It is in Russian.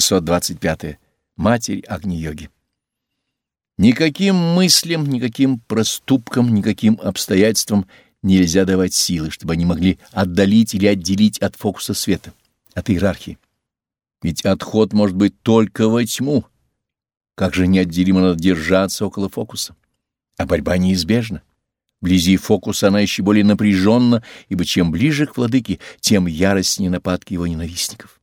625. Матерь Агни-йоги. Никаким мыслям, никаким проступкам, никаким обстоятельствам нельзя давать силы, чтобы они могли отдалить или отделить от фокуса света, от иерархии. Ведь отход может быть только во тьму. Как же неотделимо надо держаться около фокуса? А борьба неизбежна. Вблизи фокуса она еще более напряженна, ибо чем ближе к владыке, тем яростнее нападки его ненавистников.